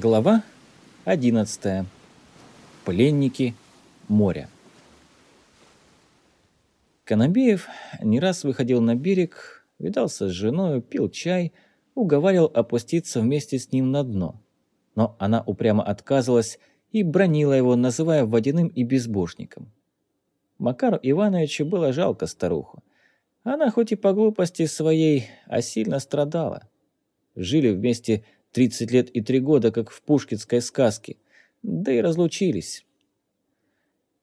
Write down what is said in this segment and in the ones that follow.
Глава 11. Пленники моря. Конобеев не раз выходил на берег, видался с женой, пил чай, уговаривал опуститься вместе с ним на дно. Но она упрямо отказывалась и бронила его, называя водяным и безбожником. Макару Ивановичу было жалко старуху. Она хоть и по глупости своей, а сильно страдала. Жили вместе 30 лет и 3 года, как в пушкинской сказке, да и разлучились.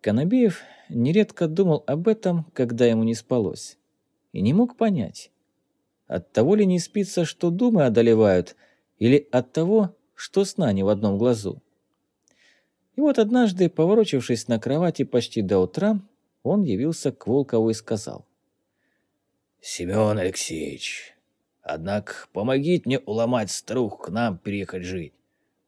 Конобеев нередко думал об этом, когда ему не спалось, и не мог понять, от того ли не спится, что думы одолевают, или от того, что сна не в одном глазу. И вот однажды, поворочившись на кровати почти до утра, он явился к Волкову и сказал. «Семен Алексеевич, Однако помогите мне уломать старуху к нам переехать жить.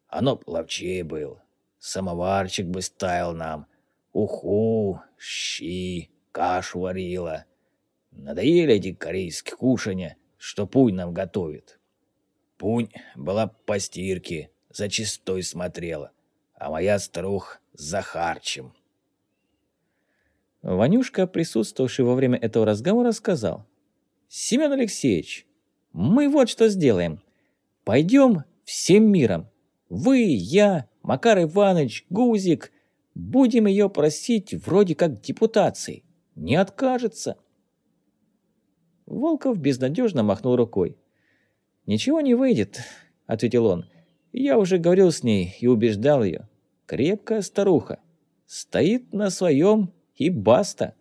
Оно б ловчее был. Самоварчик бы ставил нам. Уху, щи, кашу варила. Надоели эти корейские кушанья, что Пунь нам готовит. Пунь была по стирке, за чистой смотрела, а моя старуха за харчем. Ванюшка, присутствовавший во время этого разговора, сказал. «Семен Алексеевич, мы вот что сделаем. Пойдем всем миром. Вы, я, Макар Иванович, Гузик. Будем ее просить вроде как депутации. Не откажется. Волков безнадежно махнул рукой. «Ничего не выйдет», — ответил он. «Я уже говорил с ней и убеждал ее. Крепкая старуха. Стоит на своем и баста».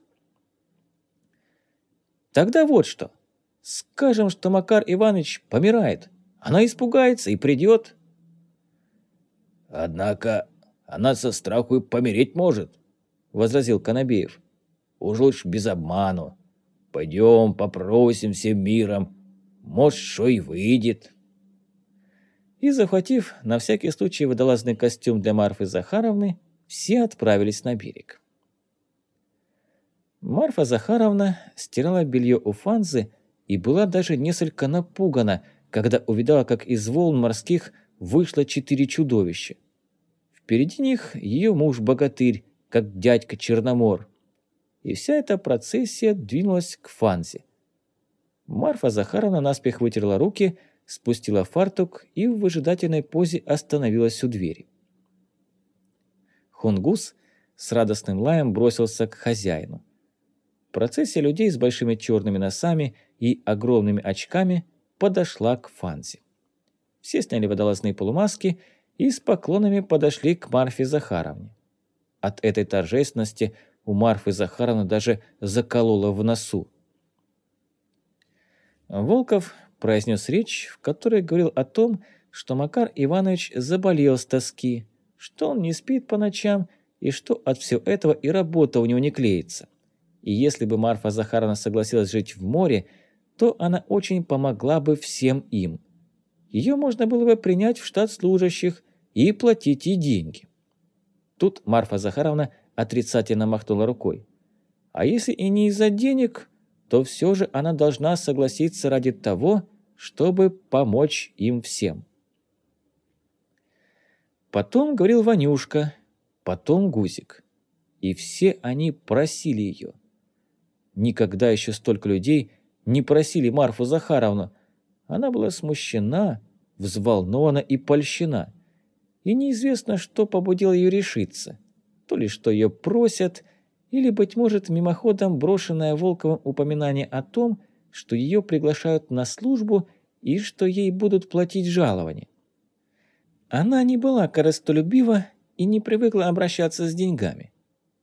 «Тогда вот что. Скажем, что Макар Иванович помирает. Она испугается и придет. Однако она со страху и помереть может, возразил Конобеев. Уж лучше без обману. Пойдем, попросим всем миром. Может, что и выйдет. И, захватив на всякий случай водолазный костюм для Марфы Захаровны, все отправились на берег. Марфа Захаровна стирала белье у Фанзы, и была даже несколько напугана, когда увидала, как из волн морских вышло четыре чудовища. Впереди них ее муж-богатырь, как дядька Черномор. И вся эта процессия двинулась к Фанзе. Марфа Захаровна наспех вытерла руки, спустила фартук и в выжидательной позе остановилась у двери. Хунгус с радостным лаем бросился к хозяину. Процессия людей с большими черными носами и огромными очками подошла к Фанзе. Все сняли водолазные полумаски и с поклонами подошли к Марфе Захаровне. От этой торжественности у Марфы Захаровны даже закололо в носу. Волков произнес речь, в которой говорил о том, что Макар Иванович заболел с тоски, что он не спит по ночам и что от всего этого и работа у него не клеится. И если бы Марфа Захаровна согласилась жить в море, то она очень помогла бы всем им. Ее можно было бы принять в штат служащих и платить ей деньги. Тут Марфа Захаровна отрицательно махнула рукой. А если и не из-за денег, то все же она должна согласиться ради того, чтобы помочь им всем. Потом говорил Ванюшка, потом Гузик. И все они просили ее – Никогда еще столько людей не просили Марфу Захаровну. Она была смущена, взволнована и польщена. И неизвестно, что побудило ее решиться. То ли что ее просят, или, быть может, мимоходом брошенное Волковым упоминание о том, что ее приглашают на службу и что ей будут платить жалование. Она не была корыстолюбива и не привыкла обращаться с деньгами.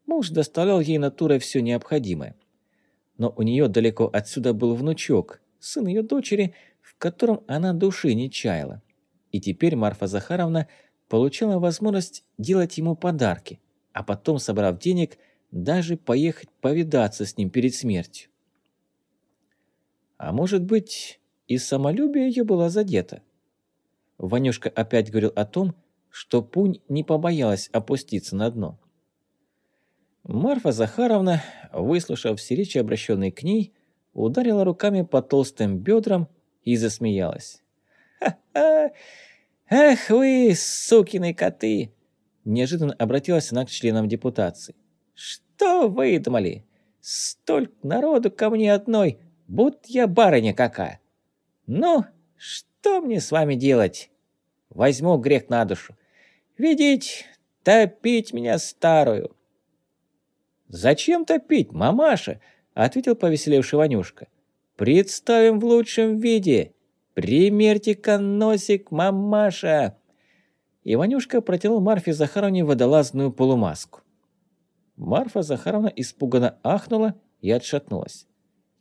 Муж доставлял ей натурой все необходимое но у нее далеко отсюда был внучок, сын ее дочери, в котором она души не чаяла. И теперь Марфа Захаровна получила возможность делать ему подарки, а потом, собрав денег, даже поехать повидаться с ним перед смертью. А может быть, и самолюбие ее было задето. Ванюшка опять говорил о том, что Пунь не побоялась опуститься на дно. Марфа Захаровна, выслушав все речи, обращенные к ней, ударила руками по толстым бедрам и засмеялась. «Ха-ха! «Эх вы, сукины коты!» Неожиданно обратилась она к членам депутации. «Что вы думали? Столько народу ко мне одной, будто я барыня какая. Ну, что мне с вами делать? Возьму грех на душу. Видеть, топить меня старую». «Зачем топить, мамаша?» — ответил повеселевший Ванюшка. «Представим в лучшем виде. Примерьте-ка носик, мамаша!» Иванюшка протянул Марфе Захаровне водолазную полумаску. Марфа Захаровна испуганно ахнула и отшатнулась.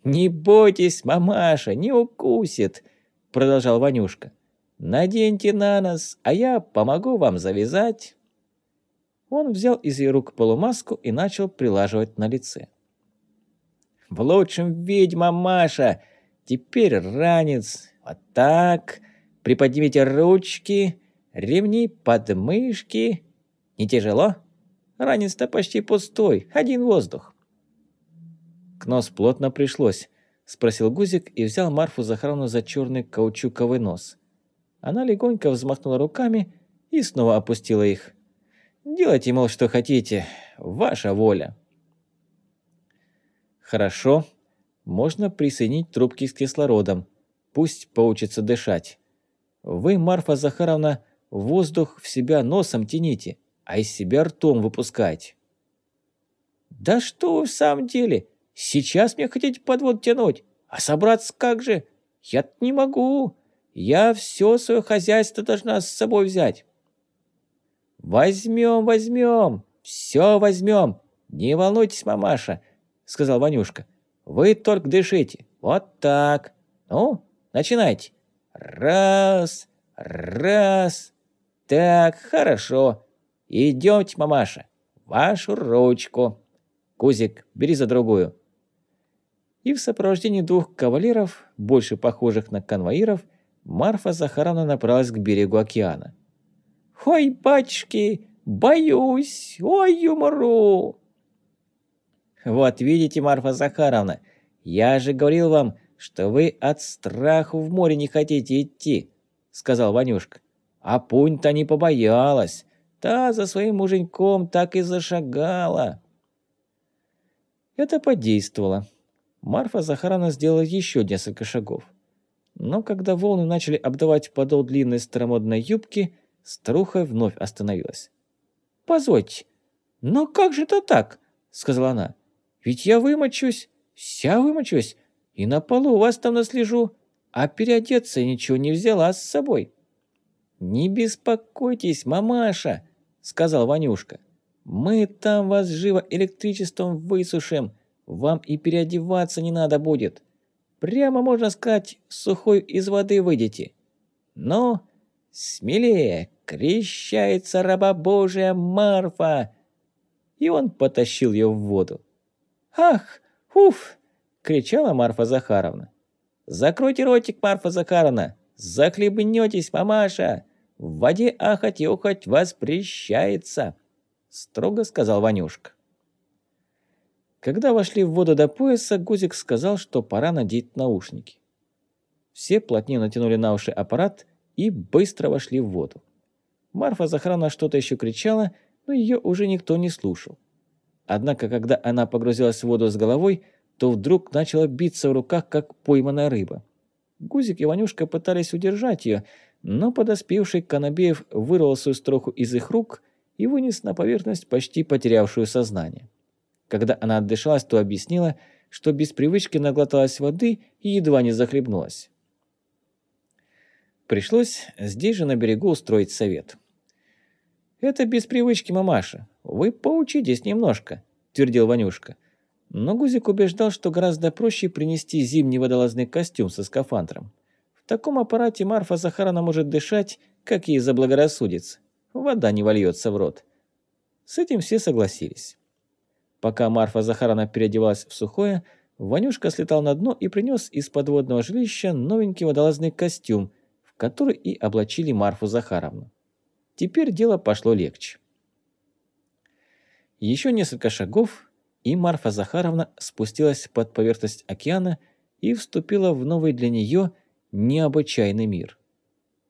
«Не бойтесь, мамаша, не укусит!» — продолжал Ванюшка. «Наденьте на нос, а я помогу вам завязать». Он взял из ее рук полумаску и начал прилаживать на лице. «В лучшем виде, мамаша! Теперь ранец, вот так, приподнимите ручки, ремни подмышки. Не тяжело? Ранец-то почти пустой, один воздух. К нос плотно пришлось, спросил Гузик и взял Марфу Захаровну за черный каучуковый нос. Она легонько взмахнула руками и снова опустила их. «Делайте, мол, что хотите, ваша воля». «Хорошо, можно присоединить трубки с кислородом. Пусть поучится дышать. Вы, Марфа Захаровна, воздух в себя носом тяните, а из себя ртом выпускайте. Да что вы в самом деле? Сейчас мне хотите подвод тянуть, а собраться как же? я не могу. Я все свое хозяйство должна с собой взять. Возьмем, возьмем, все возьмем. Не волнуйтесь, мамаша, сказал Ванюшка. Вы только дышите. Вот так. Ну, начинайте. Раз, раз. Так, хорошо. Идемте, мамаша. Вашу ручку. Кузик, бери за другую. И в сопровождении двух кавалеров, больше похожих на конвоиров, Марфа Захаровна направилась к берегу океана. «Ой, батюшки, боюсь, ой, умру!» «Вот видите, Марфа Захаровна, я же говорил вам, что вы от страху в море не хотите идти», — сказал Ванюшка. «А пунь-то не побоялась, та за своим муженьком так и зашагала». Это подействовало. Марфа Захаровна сделала еще несколько шагов. Но когда волны начали обдавать подол длинной старомодной юбки, старуха вновь остановилась. «Позвольте, но как же это так?» — сказала она. Ведь я вымочусь, вся вымочусь, и на полу вас там наслежу, а переодеться ничего не взяла с собой». «Не беспокойтесь, мамаша», — сказал Ванюшка. «Мы там вас живо электричеством высушим, вам и переодеваться не надо будет. Прямо, можно сказать, сухой из воды выйдете. Но смелее, крещается раба Божия Марфа!» И он потащил ее в воду. «Ах! Уф!» – кричала Марфа Захаровна. «Закройте ротик, Марфа Захаровна! Захлебнетесь, мамаша! В воде ахать и ухать воспрещается!» – строго сказал Ванюшка. Когда вошли в воду до пояса, Гузик сказал, что пора надеть наушники. Все плотнее натянули на уши аппарат и быстро вошли в воду. Марфа Захаровна что-то еще кричала, но ее уже никто не слушал. Однако, когда она погрузилась в воду с головой, то вдруг начала биться в руках, как пойманная рыба. Гузик и Ванюшка пытались удержать ее, но подоспевший Конобеев вырвал свою строху из их рук и вынес на поверхность почти потерявшую сознание. Когда она отдышалась, то объяснила, что без привычки наглоталась воды и едва не захлебнулась. Пришлось здесь же на берегу устроить совет. «Это без привычки, мамаша. Вы поучитесь немножко», – твердил Ванюшка. Но Гузик убеждал, что гораздо проще принести зимний водолазный костюм со скафандром. В таком аппарате Марфа Захаровна может дышать, как ей заблагорассудится. Вода не вольется в рот. С этим все согласились. Пока Марфа Захаровна переодевалась в сухое, Ванюшка слетал на дно и принес из подводного жилища новенький водолазный костюм, в который и облачили Марфу Захаровну. Теперь дело пошло легче. Еще несколько шагов, и Марфа Захаровна спустилась под поверхность океана и вступила в новый для нее необычайный мир.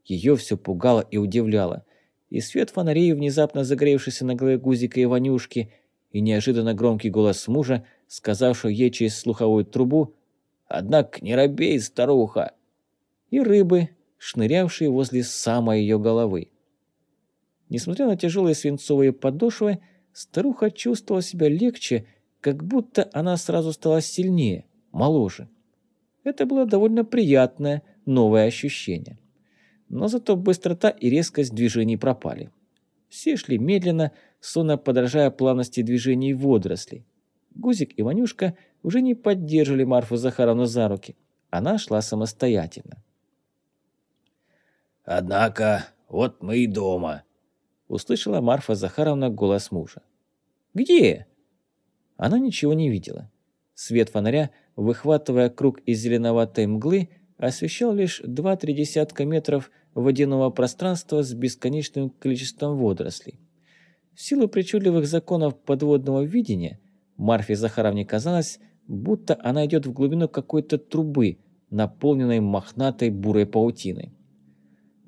Ее все пугало и удивляло. И свет фонарей, внезапно загоревшийся на голове Гузика и Ванюшки, и неожиданно громкий голос мужа, сказавшего ей через слуховую трубу «Однако не робей, старуха!» и рыбы, шнырявшие возле самой ее головы. Несмотря на тяжелые свинцовые подошвы, старуха чувствовала себя легче, как будто она сразу стала сильнее, моложе. Это было довольно приятное новое ощущение. Но зато быстрота и резкость движений пропали. Все шли медленно, сонно подражая плавности движений водорослей. Гузик и Ванюшка уже не поддерживали Марфу Захаровну за руки. Она шла самостоятельно. «Однако, вот мы и дома», — услышала Марфа Захаровна голос мужа. «Где?» Она ничего не видела. Свет фонаря, выхватывая круг из зеленоватой мглы, освещал лишь два-три десятка метров водяного пространства с бесконечным количеством водорослей. В силу причудливых законов подводного видения, Марфе Захаровне казалось, будто она идет в глубину какой-то трубы, наполненной мохнатой бурой паутиной.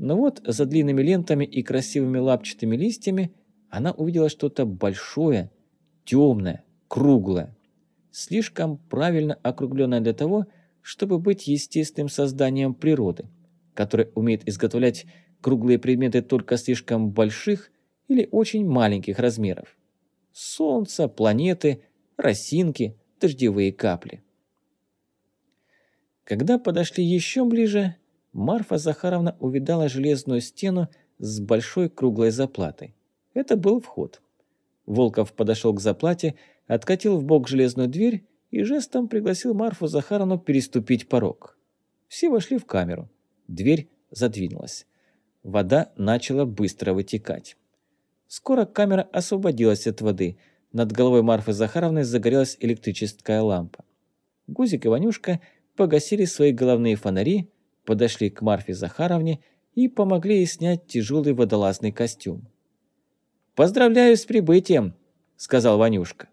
Но вот за длинными лентами и красивыми лапчатыми листьями она увидела что-то большое, темное, круглое, слишком правильно округленное для того, чтобы быть естественным созданием природы, которое умеет изготовлять круглые предметы только слишком больших или очень маленьких размеров. Солнце, планеты, росинки, дождевые капли. Когда подошли еще ближе, Марфа Захаровна увидала железную стену с большой круглой заплатой. Это был вход. Волков подошел к заплате, откатил в бок железную дверь и жестом пригласил Марфу Захаровну переступить порог. Все вошли в камеру. Дверь задвинулась. Вода начала быстро вытекать. Скоро камера освободилась от воды. Над головой Марфы Захаровны загорелась электрическая лампа. Гузик и Ванюшка погасили свои головные фонари, подошли к Марфе Захаровне и помогли ей снять тяжелый водолазный костюм. «Поздравляю с прибытием», — сказал Ванюшка.